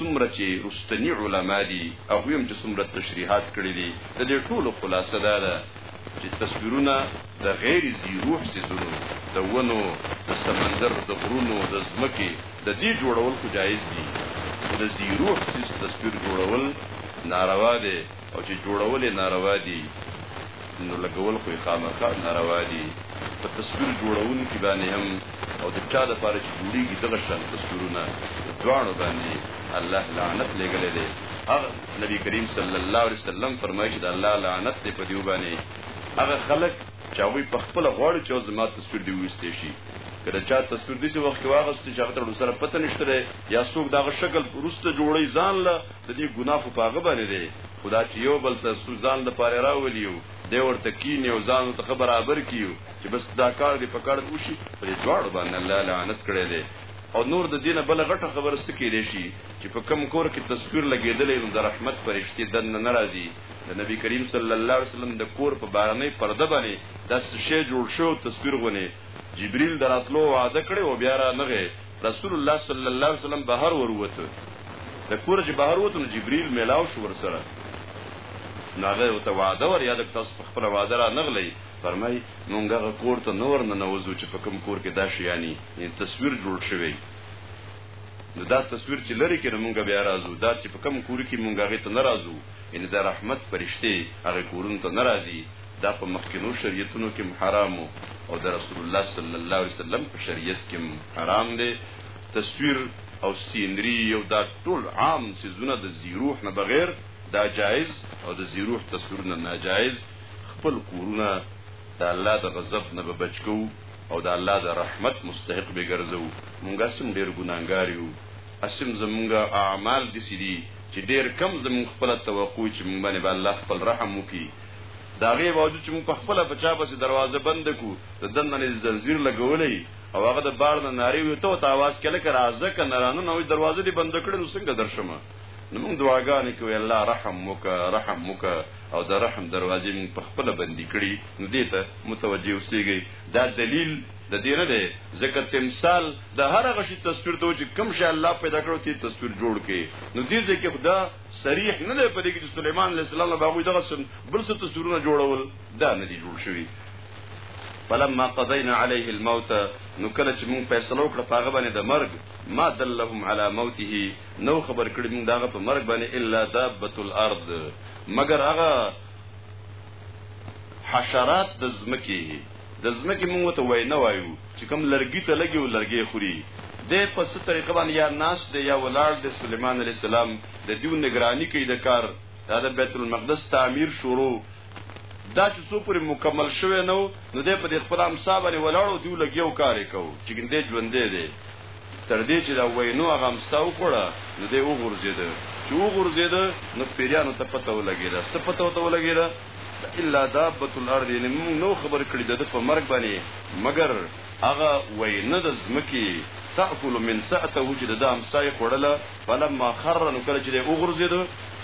څومره چې رستنی علما دي او هم چې څومره تشریحات کړی دي د دې ټولو خلاصه دا ده چې تصویرونه د غیر ذی روح سيزونو د ونو د سمندر د غرونو د ځمکې د دې جوړول خو جایز دي د ذی روح سيز تصویر جوړول ناروا دی او چې جوړول یې ناروا دي نو لګول خو یې خامخا ناروا دي، په تصویر جوړونکي باندې هم او د چا لپاره چې جوړېږي دغه شان تصویرونه په دواړو باندې الله لعنت لېږلی دی، هغه نبي کریم صلی الله علیه وسلم فرمایي چې د الله لعنت دی په دیو باندې هغه خلک چې هغوی په خپله غواړي چې زما تصویر دې وویستی شي، که د چا تصویر داسې وخت کې واخیستو چې هغه ته ورسره پته نشته دی یا څوک د هغه شکل وروسته جوړوي ځان له د دې ګناه خو په هغه باندې دی خدا چې یو بل ته سو ځان د پاره راولیو دی ورته کینې او ځان ته برابر کیو چې بس دا کار دی په کار وشي په دې دواړو باندې الله لعنت کړی دی او نور د دینه بل غټه خبره سکه دی شي چې په کم کور کې تصویر لګیدلې نو د رحمت فرشتي دن نه ناراضي د نبی کریم صلی الله علیه وسلم د کور په بارنې پرده باندې د شې جوړ شو تصویر غونې جبريل دراتلو وعده کړي او بیا را نغې رسول الله صلی الله علیه وسلم بهر وروته د کور چې بهر وته نو جبرئیل ملاو شو ورسره نو هغه ته وعده ور یاد کړ تاسو په خپل وعده را نغلی فرمای مونږ هغه کور ته نور نه نوځو چې په کوم کور کې دا شی یعنی تصویر جوړ شوی نو دا تصویر چې لري کې مونږ بیا راځو دا چې په کوم کور کې مونږ هغه ته ناراضو ان دا رحمت فرشته هغه کورن ته ناراضي دا په مخکنو شریعتونو کې هم حرام وو او د رسول الله صلی الله علیه وسلم په شریعت کې هم حرام دی تصویر او سینری او دا ټول عام سيزونه د زیروح نه بغیر دا جایز او د زیروح تصویر نه ناجایز خپل کورونه د الله د غضب نه به بچو او د الله د رحمت مستحق به ګرځو مونږه سم ډیر ګناګار یو اسم زمونږه اعمال دي سړي چې ډیر کم زمونږ خپل توقع چې مونږ باندې الله خپل رحم وکړي دا غي باوجود چې موږ په خپل بچا بس دروازه بند کو د دنه نه زنجیر لګولې او هغه د بار نه ناری وي ته تاواز کله کر ازه ک نرانو نو دروازه دې بند کړې نو څنګه درشمه نو موږ دعاګانې کوي الله رحم وک رحم وک او د رحم دروازې موږ په خپل بندي کړي نو دې ته متوجي اوسېږي دا دلیل د دې نه دی ځکه تمثال د هر غشي تصویر ته چې کوم شي الله پیدا کړو تی تصویر جوړ کړي نو دې ځکه خدا صریح نه دی په دې کې چې سليمان عليه السلام به هغوی دغه سن بل څه تصویرونه جوړول دا نه دي جوړ شوي فلما قضينا عليه الموت نو کله چې موږ فیصله وکړه په هغه باندې د مرګ ما دلهم على موته نو خبر کړی موږ داغه په مرګ باندې الا دابه الارض مگر هغه حشرات د زمکه د ځمکې موږ ته وای نه وایو چې کوم لرګي ته لګي او لرګي خوري د پس طریقه باندې یا ناس دی یا ولال د سليمان عليه السلام د دیو نگرانی کوي د کار دا د بیت المقدس تعمیر شروع دا چې څو پورې مکمل شوه نو نو د په دې خپل امسا باندې ولاړو دیو لګیو کار کو چې ګندې ژوندې دی تر دې چې دا وینو هغه امسا وکړه نو دې وګرځیده چې وګرځیده نو پیرانو ته پته ولګیده څه پته ولګیده الا دابة الارض یعنی موږ نو خبر کړی دده په مرګ باندې مګر هغه وینه د ځمکې تأکل من سأته چې دده امسا یې خوړله فلما خر نو کله چې دی وغورځېد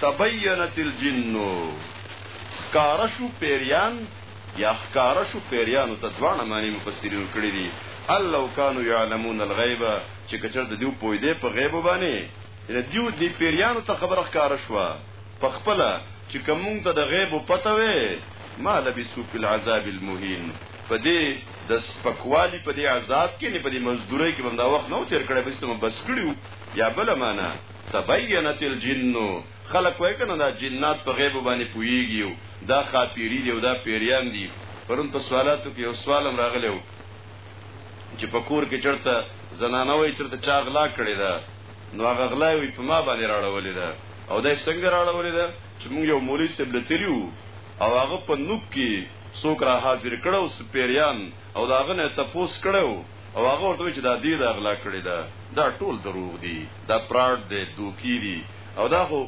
تبینت الجن ښکاره شو پیریان یا ښکاره شو پیریانو ته دواړه معنی مفسرینو کړي دي الله کانو یعلمون الغیب چې کچر د دیو پوی دی په غیب باندې دیو دی پیریانو ته خبره ښکاره شوه په خپله چې که مونږ ته د غیبو پته وی ما لبثو فی العذاب المهین په دې د سپکوالی په دې عذاب کې نه په دې مزدورۍ کې بندا وخت نو تیر کړی بس ته بس کړیو یا بل معنا تبینت الجن خلق وای کنه دا جنات په غیب باندې پویږي دا خاطری دی او دا پیریان دي پرون په سوالاتو کې یو سوالم راغلو چې په کور کې چرته زنانه وای چرته چاغلا کړی دا نو هغه غلاوی په ما باندې راړولې ده او دا څنګه راړولې ده چې موږ یو مولوی صاحب لتلیو او هغه په نوک کې څوک را حاضر کړو سپیریان او دا هغه نه تپوس کړو او هغه ورته چې دا دی دا غلا کړی ده دا ټول دروغ دي دا پراډ دی دوکې دي او دا خو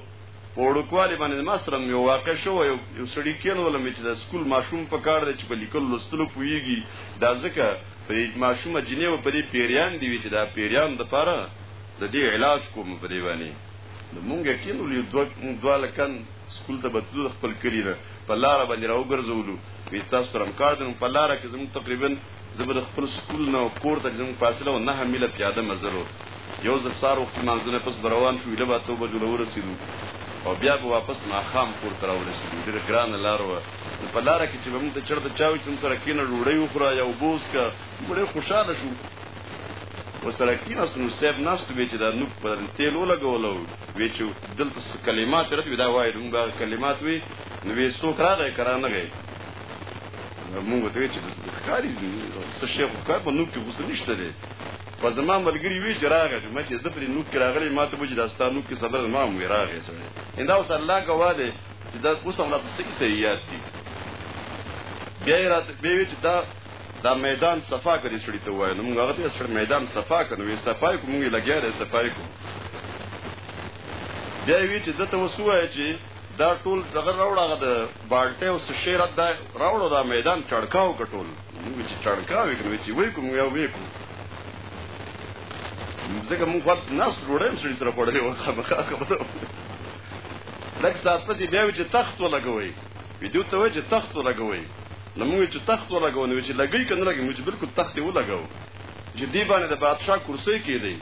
په وړوکوالي باندې ما سره هم یو واقع شوه، یو یو سړي کېنولم مې چې د سکول ماشوم په کار دی چې په لیکلو لوستلو پوهېږي، دا ځکه په دې ماشومه جینۍ وه، په دې پېریان دې وي چې دا پېریان دپاره د دې علاج کوم په دې باندې نو مونږ یې کېنولو، یو دوه مونږ دوه هلکان سکول ته به تلو د خپل کلي نه، په لاره باندې راوګرځولو، وي تاسو سره هم کار دی، نو په لاره کې زموږ تقریبا زه به د خپل سکول نه کور ته زموږ فاصله و نهه میله پیاده مزل و یو ځل سهار وختي لمانځه نه پس به روان شو ایله به اتو بجو له ورسېدو او بیا به واپس ماښام کور ته راورسېدو ډېره ګرانه لار وه نو په لاره کې چې به موږ ته چېرته چا وي چې موږ سره کښېنه ډوډۍ وخوره یا اوبه وڅښه موږ ډېر خوشحاله شو ورسره کېناستو نو صاحب ناست وی چې دا نوک په تېل ولګولو وی چې دلته څه کلمات رد وي دا وایي موږ به هغه کلمات وي نو وی څوک راغی که رانغی موږ ته چې د ښکاری څه شي خو کار په نو کې غوسه نشته دی په زما ملګری وی چې راغی چې ما چې زه پرې نو کې راغلی ما ته وځي داستا نو کې صبر ما مو راغی سره ان دا اوس الله کوه دی چې دا اوس هم راته سکی سي یاد دي بیا راته به وی چې دا دا میدان صفا کړی سړی ته وای نو موږ هغه ته سړی میدان صفا کړو یې صفای کوم یې لګیا دی صفای کوم بیا وی چې دته وسوای چې دا ټول دغه راوړه هغه د بالټه او سشیر دا راوړو دا میدان چړکاو کټول موږ چې چړکاو یې کړو چې وای کوم یو وې کوم ځکه موږ وخت ناس جوړم سړي سره پړلې و خامخا خبره لکه سات پسې بیا چې تخت ولګوي ویډیو ته وای چې تخت ولګوي نو موږ چې تخت ولګو نو چې لګي کنه لګي موږ بالکل تخت ولګو چې دی باندې د بادشاه کرسي کې دی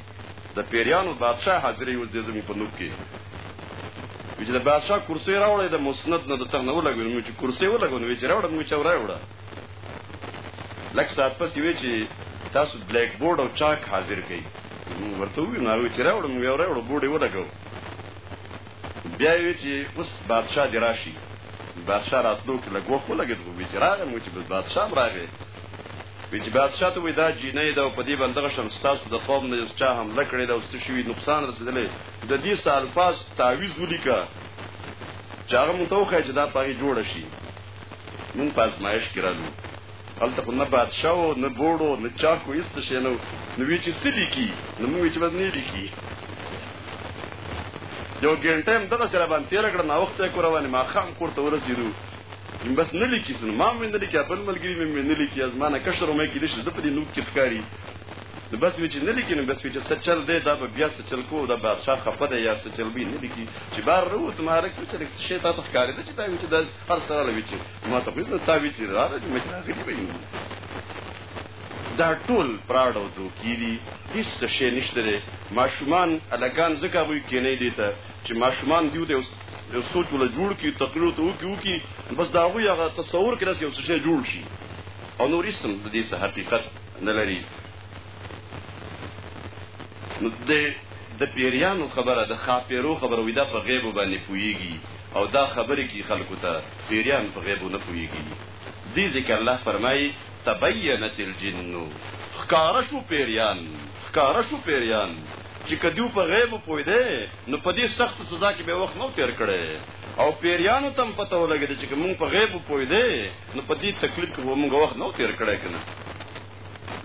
د پیریانو بادشاه حاضرې اوس دې زمي په نوک کې وی چې د بادشاه کرسي راوړې د مسند نه د تر نه ولګو نو چې کرسي ولګو نو چې راوړم نو چې راوړه لکه سات پس وی چې تاسو بلیک بورډ او چاک حاضر کړئ ورته وی نو چې راوړم یو راوړ بورډ یې ولګو بیا وی چې اوس بادشاه دی راشي بادشاه راتلو کې لګو خو لګید خو بیچاره مو چې بادشاه راغی ویچ بادشاہ ته وی دا جینۍ ده او په دې باندې غشم ستاسو د قوم نه چا حمله کړې ده او څه شوي نقصان رسېدلی د دې څه الفاظ تعویز ولیکه چې هغه مونږ ته وښایي چې دا په هغې جوړه شي مونږ په ازمایش کې رالو هلته خو نه بادشاه و نه بوړو نه چاکو هېڅ څه شی نه و نو وی چې څه لیکي نو مونږ وی چې بس نه لیکي یو ګنټه هم دغه سره باندې تیر کړ نو وخت یې کور باندې ما خام کور ته ورسېدو من بس نه لیکي سن ما مې نه لیکي بل ملګری مې نه لیکي از ما نه کشر مې کې دې څه په دې نوب کې ښکاری نو بس مې چې نه لیکي نو بس مې چې څه چل دی دا به بیا څه چل کو دا بادشاہ خپه دی یا څه چل به نه لیکي چې بار رو ته ماره کې چې څه شي تاسو ښکاری دی چې دا چې دا هر سره لوي چې ما ته په تا وی چې را راځي مې راغلی وي دا ټول پراډ او دوکې دي هیڅ شي نشته ماشومان الګان زکه وي کې نه دي ته چې ماشومان دیو ته یو سوچ ولا جوړ کی تقریر ته وکی وکی بس دا غوی هغه تصور کړه چې یو څه جوړ شي او نور اسم د دې حقیقت نه لري نو د د پیریانو خبره د خاپیرو خبره وې دا په غیب باندې پویږي او دا خبره کی خلکو ته پیریان په غیب نه پویږي دې ذکر الله فرمایي تبینت الجن خکارشو پیریان خکارشو پیریان چې کدیو په غیب پوی دی نو په دې سخت سزا کې به وخت نو تیر کړي او پیریانو تم پته ولګی چې موږ په غیب پوی دی نو په دې تکلیف کې موږ وخت نو تیر کړی کنه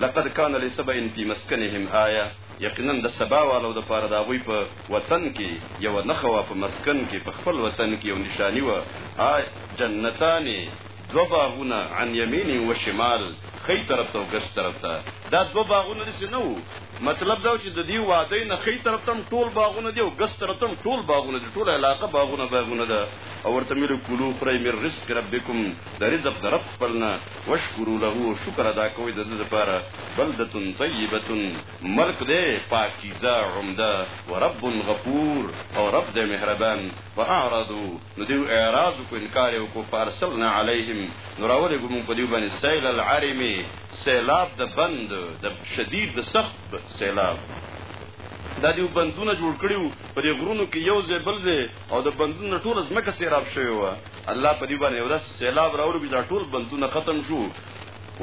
لقد كان لسبع في مسكنهم آية یقینا د سبا والو د پاره دا غوي په وطن کې یو نخوا په مسکن کې په خپل وطن کې یو نشانی و آی جنتانی دو باغونه عن یمین و شمال خی طرف ته او ګس طرف ته دا دو باغونه دې نه وو مطلب دا چې د دې وادي نه خی طرف ته ټول باغونه دي او ګس طرف ته ټول باغونه دي ټول علاقه باغونه باغونه ده او ورته میر کولو خره میر رزق ربکم د رزق د رب خپلنا وشکرو له او شکر ادا کوي د دې لپاره بلدتون طیبتون ملک دې پاکیزه عمده ورب غفور او رب دې مهربان فاعرضوا نو دیو اعراض کو انکار یو کو فارسلنا علیهم نو راولګو مونږ په دیو باندې سیل العرم سیلاب د بند د شدید د سخت سیلاب دا دیو بندونه جوړ کړیو په دې غرونو کې یو ځای بل ځای او د بندونو ټول زمکه سیراب شوی و الله په دې باندې یو داس سیلاب راولګو دا ټول بندونه ختم شو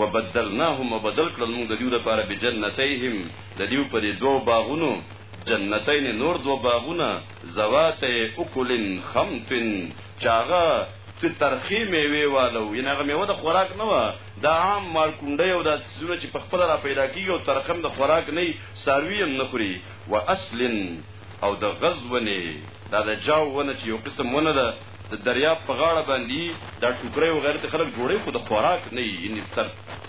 وبدلناهم وبدل کړل موږ د دیو لپاره بجنتیهم د دیو په دې دوه باغونو جنتین نور دوه باغونه ذوات اکل خمت چې هغه څه ترخې میوې واله وو یعنې هغه میوه د خوراک نه وه دا عام مارکونډی او داسې څیزونه چې په خپله را پیدا کېږي او ترخه هم د خوراک نه وي څاروي هم نه خوري و اصل او د غز ونې دا د جاو ونه چې یو قسم ونه ده د دریاب په غاړه باندې دا ټوکرۍ او غیرت خلک جوړوي خو د خوراک نه یې یعنې تر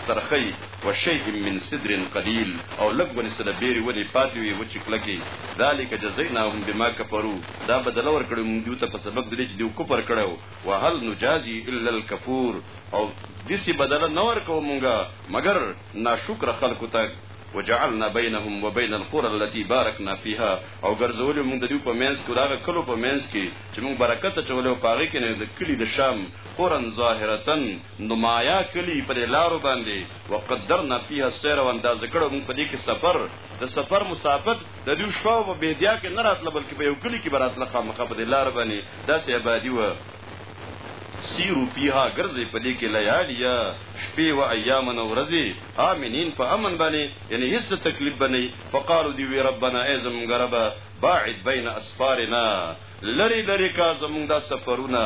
ترخۍ و شیء من سدر قلیل او لږ ونې څه د بېرې ونې پاتې وي وچې کلکې ذلک جزیناهم بما کفرو دا بدله ورکړې مونږ دوی ته په سبب د دې چې دوی کفر کړی و وهل نجازي الا الکفور او داسې بدله نه ورکوو مونږ مګر ناشکره خلکو ته وجعلنا بينهم وبين القرى التي باركنا فيها او ګرځولې موږ د دوی په منځ کې داغه کلو په منځ کې چې موږ برکت اچولی او په هغې کې نه د کلي د شام قرا ظاهرتا نمایا کلي په دې لارو باندې وقدرنا فيها السير او اندازه کړو موږ په دې کې سفر د سفر مسافت د دې شپه په بيدیا کې نه راتله بلکې په یو کلي کې براتله خامخا په دې لار باندې داسې آبادي و سیرو فیها ګرځي په دې کې لیالیا شپې و ایام نو ورځي امنین په امن باندې یعنی هیڅ تکلیف باندې فقالو دی وی ربنا ای زمونږ رب باعد بین اسفارنا لری لری کا زمونږ دا سفرونه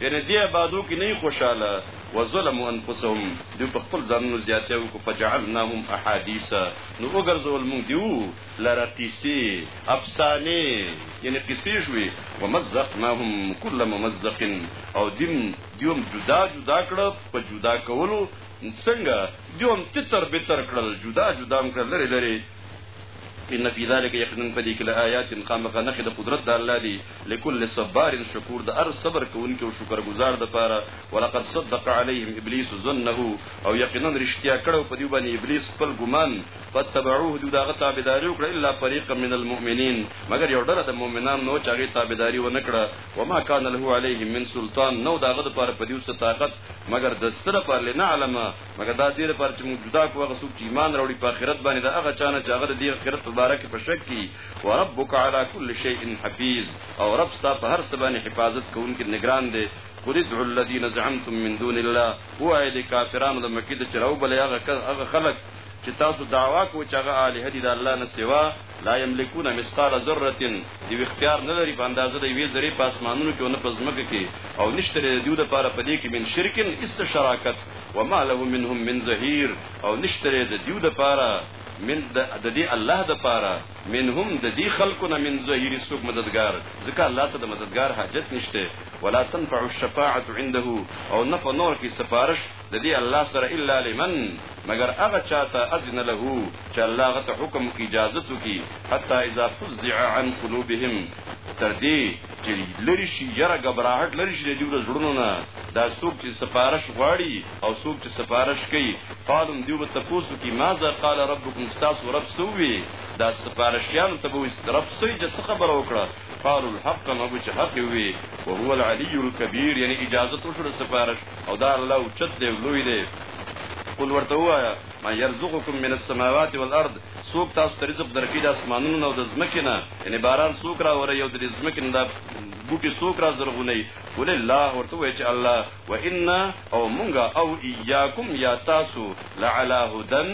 یعنی دی آبادو کې نه خوشاله وظلم انفسهم دوی په خپل ځانونو زیاته او فجعلناهم احادیث نو وګرځول مونږ دیو لره قصې افسانه یعنی قصې شوې ومزقناهم کل ممزق او دیم دیوم جدا جدا کړه په جدا کولو څنګه دیوم تتر بتر کړل جدا جدا کړل لري لري ان فی ذلک یقینا فدی کل آیات خامخ نخ د قدرت د الله دی لكل صبار شکور د ار صبر کوونکی او شکر گزار د پاره ولقد صدق علیهم ابلیس ظنه او یقینا رشتیا کړو په دی باندې ابلیس خپل ګمان فتبعوه دوی دغه تابعداري وکړه الا فريق من المؤمنين مگر یو ډله د مؤمنان نو چې هغه تابعداري ونه کړه وما كان له عليهم من سلطان نو دغه د پاره په دیو طاقت مگر د سره پر لنعلم مګر دا دې لپاره چې موږ جدا کوو هغه څوک چې ایمان راوړي په آخرت باندې دا هغه چانه چې هغه د دې آخرت په باره کې په شک کی او ربک علی کل شیء حفیظ او رب ستا په هر څه باندې حفاظت کوونکی نگران دی قل ادعوا الذين زعمتم من دون الله هو اي دي کافرانو د مکه د چراو بل هغه هغه خلق چې تاسو دعوا کوئ چې هغه الہ دي د الله نه سوا لا یملکون مثقال ذره دیو اختیار نه لري په اندازه د یوې ذرې په اسمانونو کې او نه په ځمکه کې او نشته لري دیو د پاره په دې کې من شرکن اس شراکت و ما له منهم من ظهیر او نشته لري د دیو د پاره من د دې الله د پاره منهم د دې خلکو نه من ظهیر څوک مددگار ځکه الله ته د مددگار حاجت نشته ولا تنفع الشفاعه عنده او نه په نور کې سفارش د دې الله سره الا لمن مگر هغه چاته اذن له چې الله غت حکم کی اجازه تو کی حتا اذا فزع عن قلوبهم تر دې چې لری شي یره غبراهټ لری شي د دې زړونو نه دا څوک چې سفارش غواړي او څوک چې سفارش کوي قالم دیو به تاسو کې ماذا قال ربکم تاسو رب سووي دا سفارشیان ته به رب سوي چې خبره وکړه قالوا الحق نو چې حق وي وهو العلي الكبير یعنی اجازه تو شو سفارش او دا الله او چت دی لوی دی قل ورته وایا ما يرزقكم من السماوات والارض سوق تاسو ته رزق درکې د اسمانونو او د زمکې نه یعنی باران سوق را وره یو د زمکې نه بوټي سوق را زرغونې ول الله ورته وای چې الله و ان او مونږه او اياکم یا تاسو لعلى هدن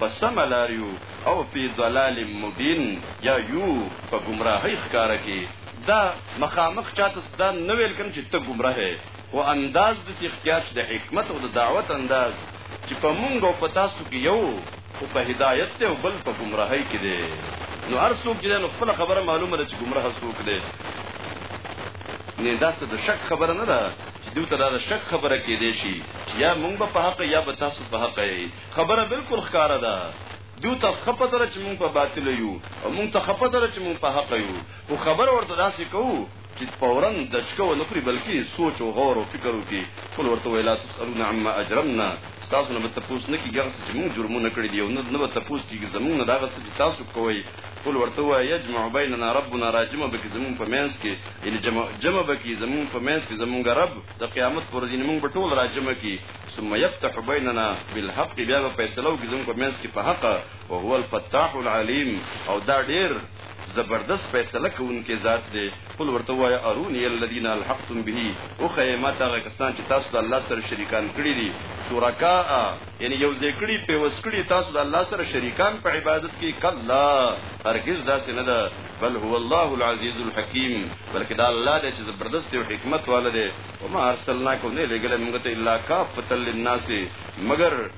فسم لاریو او فی ضلال مبین یا یو په گمراهی ښکارا کې دا مخامخ چاته دا نه ویل کوم چې ته گمراه یې خو انداز د چې اختیار چې د حکمت او د دعوت انداز چې په مونږ او په تاسو کې یو او په هدایت دی او بل په ګمراهۍ کې دی نو هر څوک چې نو خپل خبره معلومه ده چې ګمراه څوک دی نه دا څه د شک خبره نه ده چې دوی ته دا شک خبره کې دی شي یا مونږ په حق یا به تاسو په حق یې خبره بالکل ښکاره ده دوی ته خپه دره چې مونږ په باطل یو او مونږ ته خپه دره چې مونږ په حق یو خو خبر ورته داسې کوو چی فورا دچکه ونه خوري بلکې سوچ او غور او فکر وکړي قل ورته ویلا تسالون عما اجرمنا تاسو نه به تپوس نه کیږي هغه چې موږ جرمونه کړی دی او نه نه به تپوس کیږي زموږ نه دا غسه چې تاسو کوی قل ورته وای یجمع بیننا ربنا راجم به کې زموږ په مینس کې یعنی جمع جمع به کې زموږ په مینس کې زموږ رب د قیامت پر دین موږ به ټول راجم کې ثم یفتح بیننا بالحق بیا به فیصله وکړي زموږ په مینس کې په حق او هو الفتاح العلیم او دا ډیر زبردست فیصله کوونکی ذات دی قل ورته وایه ارونی الذین الحقتم به وښیه ما ته هغه کسان چې تاسو د الله سره شریکان کړي دي شرکاء یعنی یو ځای کړي پیوس کړي تاسو د الله سره شریکان په عبادت کې کلا هرگز داسې نه ده بل هو الله العزیز الحکیم بلکې دا الله دی چې زبردست او حکمت والده وما ارسلناک نه لګل موږ ته الا کافتا للناس مگر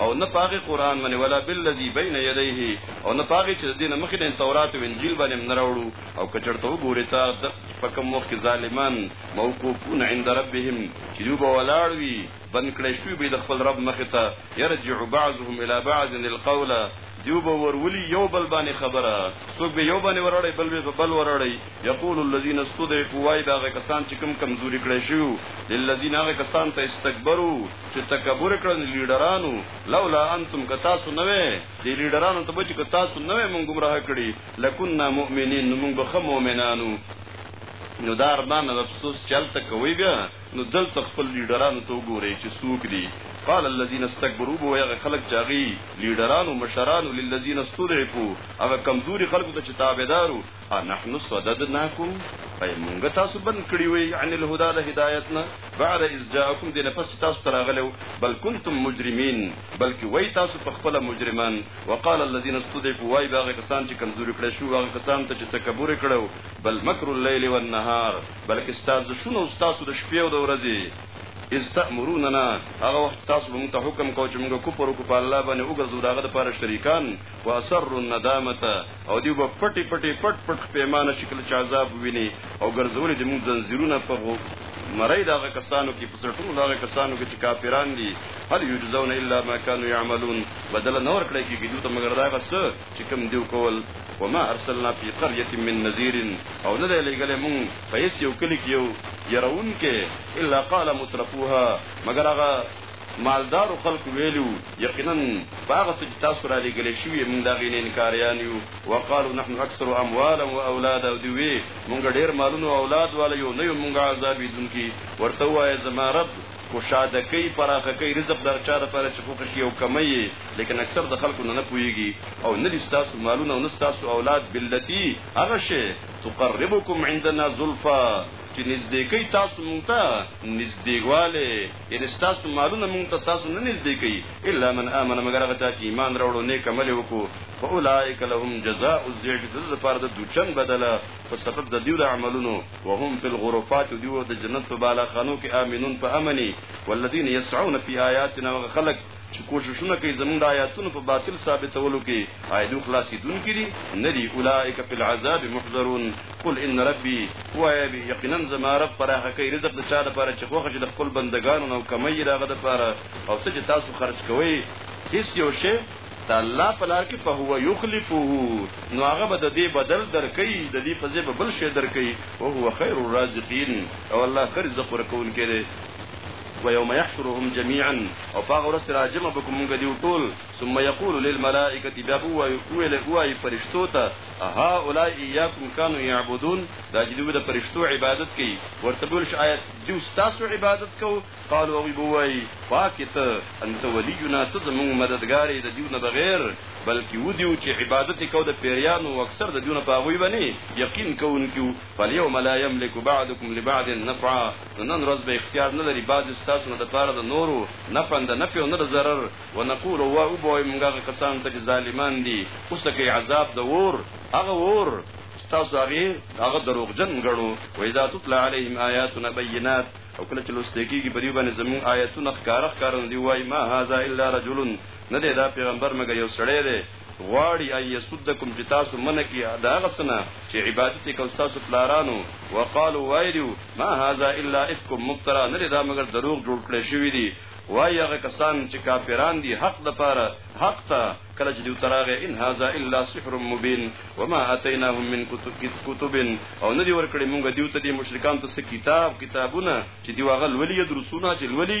او نه پاغه قران باندې ولا بالذي بين يديه او نه پاغه چې دینه مخې د تورات او انجیل باندې نه راوړو او کچړته وګوري تا د پکم وخت ظالمان موقوفون عند ربهم چې دوی به ولاړ وي بند کړی شوی به د خپل رب مخې ته يرجع بعضهم الى بعض القول دیو به ورولي یو بل باندې خبره څوک به یو باندې وراړي بل به بل وراړي یقول الذين استضعفوا وای دا کسان چې کم کمزوري کړی شو للذین هغه کسان ته استکبروا چې تکبر کړل لیډرانو لولا انتم که تاسو نه وې دی لیډرانو ته بچ که تاسو نه وې مونږ گمراه کړی لکنا مؤمنین مونږ به خو مؤمنانو نو دا ارمان د افسوس چلته کوي بیا نو دلته خپل لیډرانو ته وګوري چې څوک دي قال الذين استكبروا بو هغه خلک چاغي لیډرانو مشرانو للذین استضعفوا هغه کمزوري خلکو ته چې تابعدارو نحن صددناکم اي مونږ تاسو بند کړی وي عن الهدى له هدايتنا بعد اذ جاءكم دین پس تاسو تراغلو بل كنتم مجرمين بلکې وای تاسو په خپل مجرمان وقال الذين استضعفوا وای باغه کسان چې کمزوري کړي شو هغه کسان ته چې تکبر کړو بل مکر الليل والنهار بلکې تاسو شنو تاسو د شپې او د ورځې استامروننا هغه وخت تاسو موږ ته حکم کو چې موږ کوپر کو په الله باندې وګرځو داغه لپاره شریکان واسر الندامه او دی په پټي پټي پټ پټ پیمانه شکل چې عذاب ویني او ګرځول دي موږ زنجیرونه په غو مرای دا کسانو کې په سرټونو دا کسانو کې چې کافران دي هل یجزون الا ما كانوا يعملون بدل نور کړی کې دوی ته مگر دا غس چې کوم دیو کول وما ارسلنا في قريه من نذير او نه دی لګلې مونږ په یو کلی کې یو يرون کې الا قال مترفوها مگر هغه مالدارو خلکو ویلي وو، یقینا په هغه څه چې تاسو رالېږلې شوي یې، موږ د هغې نه انکاریان یو. وقالو نحن اکثر اموالا و اولادا او دوی وې، موږ ډېر مالونه او اولاد واله یو، نه یو موږ عذابېدونکي. ورته ووایه، زما رب کشاده کوي، پراخه کوي، رزق د هر چا لپاره چې خوښه شي او کموي یې، لیکن اکثر د خلکو نه نه پوهېږي. او نه دي ستاسو مالونه او نه ستاسو اولاد بالتي، هغه شی، تقربکم عندنا زلفی، چې نږدې کوي تاسو موږ ته نږدېوالی. یعنی تاسو مالونه مونږ ته تاسو نه نږدې کوي الا من امن مگر هغه چې ایمان راوړو نیک عمل وکړو فاولائک لهم جزاء الذئب د لپاره د دوچن بدله په سبب د دیو عملونو وهم فی الغرفات دیو د جنت په بالا خانو کې امنون په امني والذین یسعون فی آیاتنا وخلق چې کوششونه کوي زمونږ د آیاتونو په باطل ثابتولو کې آیدو خلاصې دن کړي نه دي اولئک فی العذاب محضرون قل ان ربی وایې یقینا زما رب پراخه کوي رزق د چا لپاره چې خوښ شي د خپل بندگانو نو کمی راغه د لپاره او څه چې تاسو خرج کوئ هیڅ یو شی د الله په لار کې په هو یخلفه نو هغه به د دې بدل درکې د دې په ځای به بل شی درکې او هو خیر الرازقین او الله خیر ذکر کون کړي ويوم يحشرهم جميعا او په هغه ورځ چې راجمع به کړو مونږ دیو ټول ثم یقول للملائکة بیا به وویل وایي فرشتو ته هؤلاء ایاکم کانوا یعبدون دا چې دوی د فرشتو عبادت کوي ورته به ویل شي آیا دوی ستاسو عبادت کوو قالو هغوی به وایي پاکې ته انت ولینا ته زمونږ مددګار یې د دیو نه بغیر بلکې و دیو چې عبادت یې کوو د پیریانو او اکثر د دیو نه په هغوی باندې یقین کوونکي فالیوم لا یملک بعضکم لبعض نفعا نو نن ورځ به اختیار نه لري بعضې ستاسو نه دپاره د نورو نه پنده نه پې او نه د ضرر و نقول او وایو به وایو مونږ هغه کسانو ته چې ظالمان دي اوسه کوي عذاب د اور هغه اور تاسو هغه هغه دروغجن غړو و اذا تطلع عليهم اياتنا بينات او کله چې لوستې کېږي په دې باندې زموږ آیتونه ښکاره ښکاره دی وای ما هاذا الا رجل نه دی دا پیغمبر مګر یو سړی دی غواړي ان يسدکم چې تاسو منع کړي دا هغه څه نه چې عبادت یې کوي تاسو پلارانو وقالو وایلو ما هذا الا افک مفترا نه دا مګر دروغ جوړ کړی شوی دی وای هغه کسان چې کافران دي حق د پاره حق ته کله چې دوی تراغه ان هاذا الا سحر مبين وما اتيناهم من كتب كتب او ندي ورکړي مونږ دیو ته دي مشرکان ته کتاب کتابونه چې دی واغل ولي درسونه چې ولي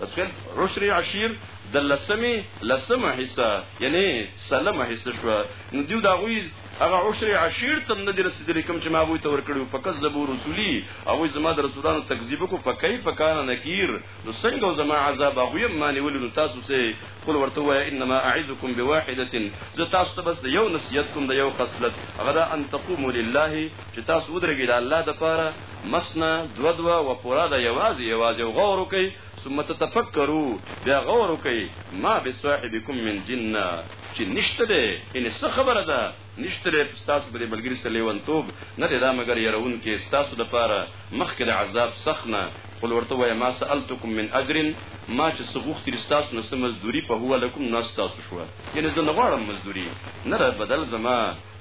تسخيل عشر عشير د لسمې لسمه حصہ یعنی سلمه حصہ شو نو دیو دا غوی هغه عشر عشیر تم نه رسیدلی کوم چې ما غوی ته ورکړو فقط زبو رسولی او زما د رسولانو تکذیب کو فکای فکان نکیر نو څنګه زما عذاب غوی ما نیول نو تاسو سه خپل ورته وای انما اعذکم بواحده زه تاسو ته بس یو نصیحت کوم د یو خصلت هغه ان تقوموا لله چې تاسو ودرګی د الله د پاره مثنی دو دو و پورا دا یوازې یوازې غور وکړئ ثم تتفکروا بیا غور وکړئ ما بصاحبکم من جنه چې نشته دی ان څه خبره ده نشته دی تاسو به ملګری سره لیونتوب نه دی دا مګر يرون کې تاسو د پاره مخکې د عذاب سخنه قل ورته وای ما سالتکم من اجر ما چې سغوخت رستاس نو سم مزدوری په هو لکم ناس تاسو شو یعنی زه نه غواړم مزدوری نه بدل زما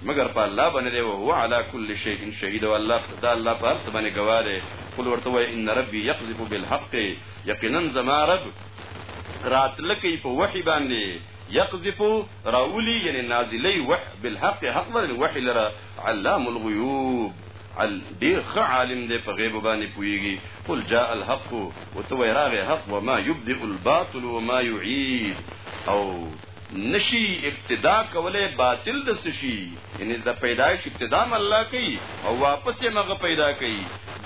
مګر په الله باندې دی او هو علی کل شیء شهید او الله دا الله په هر څه باندې گواه دی قل ورته وای ان ربي يقذف بالحق یقینا زما رب راتلکی په وحی باندې يقذف راولي یعنی نازلی وح بالحق حق ورنه وحی لرا علام الغیوب عل ډیر خ عالم دی په غیب باندې پویږي قل جاء الحق وتویراغه حق وما يبدئ الباطل وما يعيد او نشي ابتدا کولای باطل د سشي یعنی د پیدایش ابتدا الله کوي او واپس یې مغه پیدا کوي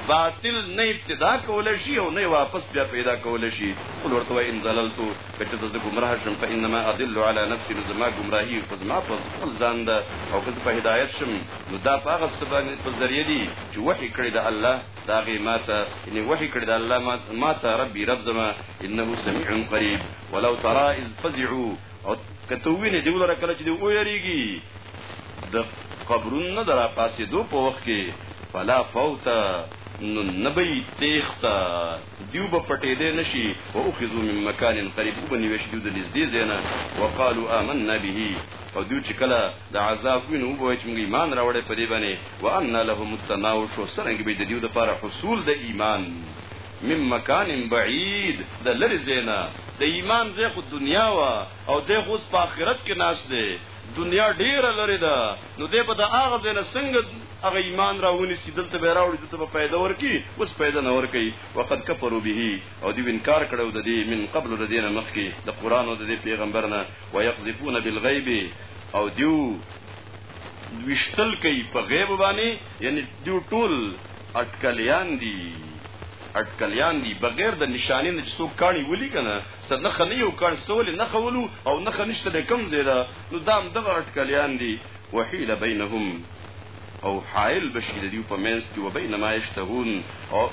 باطل نه ابتدا کولای شي او نه واپس بیا پیدا کولای شي قل ورته وای ان زللت کته د ګمراه شم فانما ادل على نفسي زما گمراهي خو زما په خپل ځان ده او که په هدایت شم نو دا په هغه سبب په ذریعہ دي چې وحي کړی د الله دا غي ماته یعنی وحي کړی د الله ماته ربي رب زما انه سميع قريب ولو ترى اذ فزعوا او کته ویني دی ولر کله چې دی ویریږي د قبرون نه درا پاسې دو په وخت کې فلا فوت نو نبی تیختا دیو به پټې دې نشي او اخذو من مکان قریب وبني وش دیو د نږدې زینا وقالو آمنا به او دیو چې کله د عذاب وینو وو چې موږ ایمان راوړې په دې باندې وان لهم التناوش سرنګ به د دیو د لپاره حصول د ایمان من مکان بعید د لرې ځای نه، د ایمان ځای خو دنیا وه او دی خو اوس په اخرت کې ناست دی، دنیا ډېره لرې ده، نو دی به د هغه ځای نه څنګه هغه ایمان را ونیسي، دلته به یې راوړي، دلته به فایده ورکړي، اوس فایده نه ورکوي، وقد کفروا به او دوی انکار کړی و د دې، من قبل د دې نه مخکې، د قرآن او د دې پېغمبر نه، ویقذفون بالغیب او دوی ویشتل کوي په غیب باندې، یعنې دوی ټول اټکلیان دي اټکلیان دي بغیر د نشانې نه چې څوک کاڼي ولي کنه سر نه خني یو کاڼ سولې نه خولو او نه خنشته د کم زیاده نو دام دغه اټکلیان دي وحیل بینهم او حائل بشي د دې په منځ کې وبین ما یشتهون او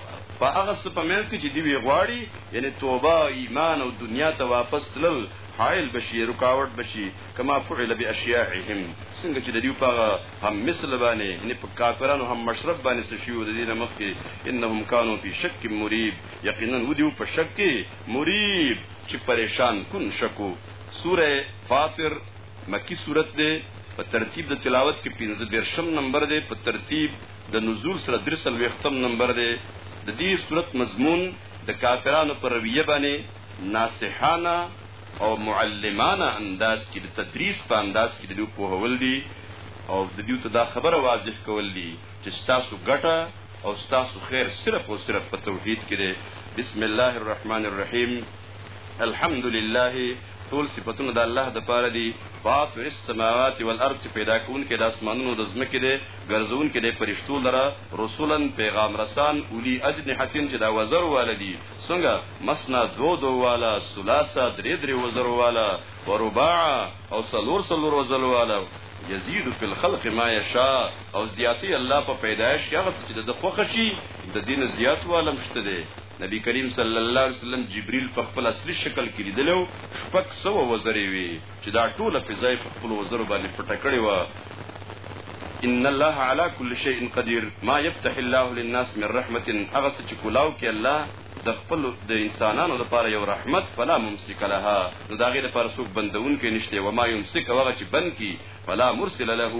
په هغه څه په منځ کې چې دی غواړي یعنی توبه ایمان او دنیا ته واپس تلل حائل بشي رکاوټ بشي کما فعل باشیاعهم څنګه چې د دې په هم مثل باندې یعنی په کافرانو هم مشرب باندې څه شیو د دې نمخ کې انهم کانوا فی شک مریب یقینا و دې په شک کې مریب چې پریشان کن شکو سوره فاطر مکی سورت ده په ترتیب د تلاوت کې 15 درشم نمبر ده په ترتیب د نزول سره درسل وختم نمبر ده د دې سورت مضمون د کافرانو پر رویه باندې ناصحانه او معلمانه انداز کې د تدریس په انداز کې د دوی پوهول دي او د دوی ته دا خبره واضح کول دي چې ستاسو ګټه او ستاسو خیر صرف او صرف په توحید کې دی بسم الله الرحمن الرحیم الحمد لله ټول صفاتونه د الله د پاره دي فاطر السماوات والارض چې پیدا کون کې د اسمانونو د زمکې دي ګرځون کې د پرشتو لره رسولن پیغام رسان اولی اجنحتین چې دا وزر والدي څنګه مثنی دو دو والا ثلاثه درې درې وزرو والا ورباع او څلور څلور وزرو والا یزید فی الخلق ما یشاء او زیاتی الله په پیدایش کې هغه چې د خوښ شي د دین زیات والم شته دی نبی کریم صلی الله علیه وسلم جبرئیل په خپل اصلي شکل کې لیدلو شپږ سو وزرې وي چې دا ټوله فضا په خپل وزر باندې پټه کړې و ان الله على كل شيء قدير ما يفتح الله للناس من رحمه هغه څه چې کولاو کې الله د خپل د انسانانو لپاره یو رحمت فلا ممسک لها نو دا غي لپاره څوک بندون کې نشته و ما يمسک هغه چې بند کی فلا مرسل له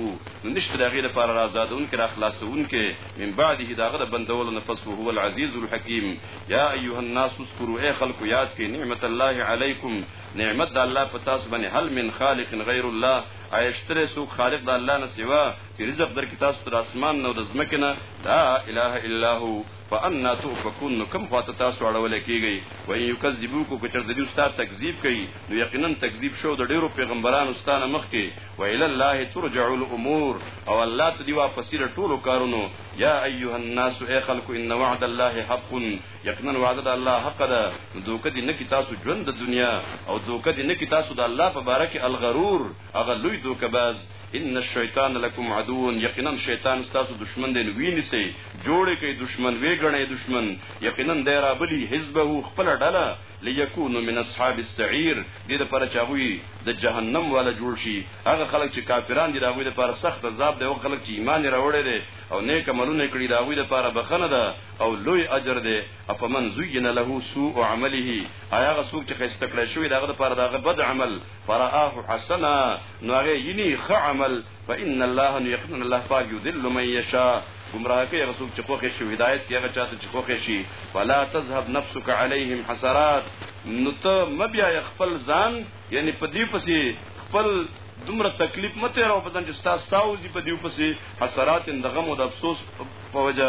نو نشته دا غي لپاره رازادون کې را خلاصون کې من بعده دا غره بندول نفس هو العزيز الحكيم يا ايها الناس اذكروا اي خلق ياد کې نعمت الله عليكم نعمت د الله په تاسو باندې هل من خالق غیر الله ایشتره سو خالق د الله نه سوا چې رزق درکې تاسو تر اسمان نو د زمکه نه لا اله الا هو فانا تؤفكون نو کوم خواته تاسو اړول کیږي و ان یکذبوکو که چر د دې استاد تکذیب کوي نو یقینا تکذیب شو د ډیرو پیغمبرانو ستانه مخ کې و الی الله ترجع الامور او الله ته دی واپس ټولو کارونو یا ایها الناس ای خلق ان وعد الله حق یقینا وعده د الله حق ده دوکه دي نه کی تاسو ژوند د دنیا او دوکه دي نه کی تاسو د الله په باره کې الغرور هغه لوی دوکه باز ان الشیطان لکم عدو یقینا شیطان تاسو دشمن دی ویني سي جوړې کوي دشمن وی غنې دشمن یقینا دی را بلی حزبه خپل ډله ليكون من اصحاب السعير دې د پر چاوي د جهنم والا جوړ شي هغه خلک چې کافران دي راوي د پر سخت عذاب دی او خلک چې ایمان راوړي دي او نیک عملونه کړی راوي د پر بخنه ده او لوی اجر دی افمن زین له سوء عمله آیا هغه څوک چې خسته کړی شوی دغه لپاره دغه بد عمل فرآه حسنا نو هغه یینی خ عمل فإن الله یقینا الله پاک یذل من یشاء گمراه کوي هغه څوک چې خوښ شي هدایت کوي هغه چاته چې خوښ شي فلا تذهب نفسك عليهم حسرات نو ته مبیا خپل ځان یعنی په دې پسې خپل دومره تکلیف مته راو بدن چې تاسو ساوځي په دې پسې حسرات اندغم او د افسوس په وجه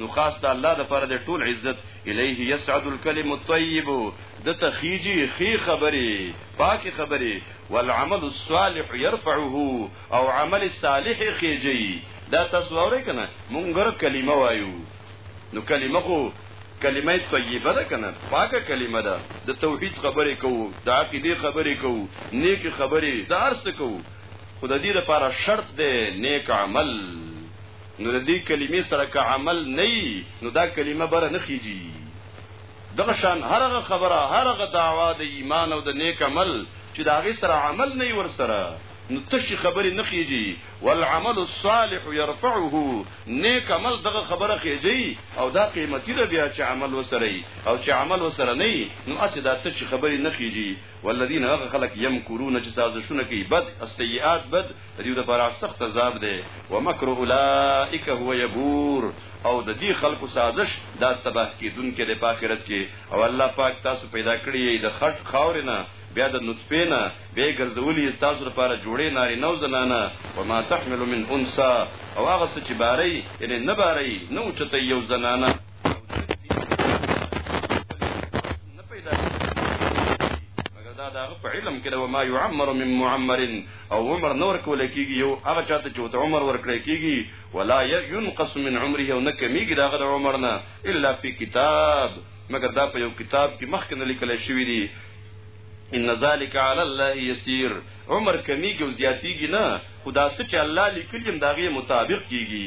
نو خاص د الله د پاره د ټول عزت الیه یسعد الکلم الطیب د تخیجی خی خبری پاک خبری والعمل الصالح يرفعه او عمل صالح خیجی دا تاسو اورئ کنه مونږ کلمه وایو نو کلمه خو کلمه طیبه ده کنه پاکه کلمه ده د توحید خبرې کوو د عقیده خبرې کوو نیک خبرې د ارس کوو خدای دې لپاره شرط دی نیک عمل نو د دې کلمې سره که عمل نه وي نو دا کلمه بره نه خېژي دغه شان هر هغه خبره هر هغه دعوا د ایمان او د نیک عمل چې د هغې سره عمل نه وي ورسره نو تشي خبرې نه خېژي والعمل الصالح يرفعه نیک عمل دغه خبره خېژي او دا قیمتي ده بیا چې عمل وسره او چې عمل وسره نه نو اسې دا تشي خبرې نه خېژي والذین هغه خلک يمکرون چې سازشونه کوي بد السیئات بد د دې لپاره سخت عذاب دی ومکر اولئک هو یبور او د دې خلکو سازش دا تباه کیدونکې د پاخرت کې او الله پاک تاسو پیدا کړی د خټ خاور نه بیا د نطفه نه به ګرځولې تاسو لپاره جوړې ناری نو زنانه و ما تحمل من انثى او هغه څه چې باري یعنی نه باري نو چته یو زنانه ما يعمر من معمر او عمر نور کول کیږي یو هغه چاته چې د عمر ورکړی کیږي ولا ينقص من عمره او نه کمیږي داغه د عمر نه الا په کتاب مگر دا په یو کتاب کې مخکې نه لیکل شوی دی ان ذلك على الله يسير عمر کمیږي او زیاتیږي نه خدا څه چې الله لیکلی هم داغه مطابق کیږي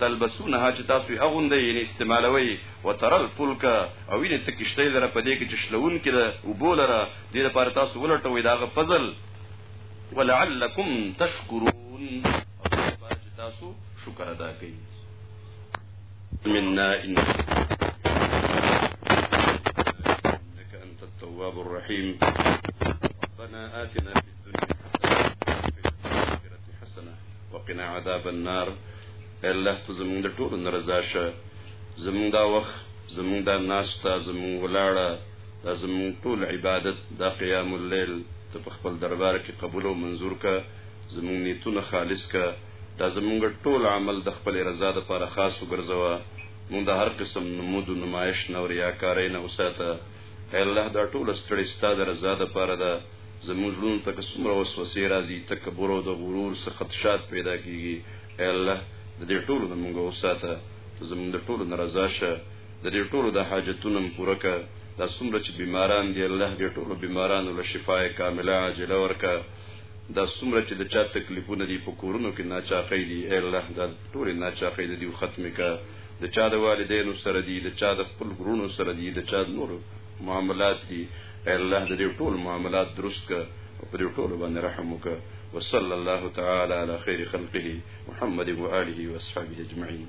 تلبسونها چې تاسو یې اغوندئ یعنی استعمالوئ وتر الفلک او وینې څه کشتۍ لره په دې کې چې شلوونکې ده اوبو لره دې لپاره تاسو ولټوئ د هغه فضل ولعلکم تشکرون او دې لپاره چې تاسو شکر ادا کړئ منا انك انت التواب الرحيم ربنا آتنا في وقنا عذاب النار الله ته زمونږ د ټولو نه رضا شه زمونږ دا وخت زمونږ دا ناشته زمونږ ولاړه دا زمونږ ټول عبادت دا قیام الليل ته په خپل دربار کې قبول او منزور کا زمونږ نیتونه خالص کا دا زمونږ ټول عمل د خپل رضا لپاره خاص وګرځوه مونږ د هر قسم نمود او نمایش نو ریاکارۍ نه وساته الله دا ټول ستړي ستاده رضا لپاره ده زموږ زړونو ته که څومره وسوسې راځي تکبر او د غرور څخه خدشات پیدا کیږي اے الله د دې ټولو نه موږ وساته زموږ د ټولو نه رضا شه د دې ټولو د حاجتونو پوره کړه دا څومره چې بیماران دي الله دې ټولو بیمارانو له شفای کامله عاجله ورکړه دا څومره چې د چا تکلیفونه دي په کورونو کې ناچاقۍ دي اے الله دا ټولې ناچاقۍ د دیو ختمې کړه د چا د والدینو سره دي د چا د خپل غرونو سره دي د چا نور معاملات دي اے الله د دې ټول معاملات درست کړه او پر دې ټول باندې رحم وکړه وصلى الله تعالى على خير خلقه محمد وآله وأصحابه أجمعين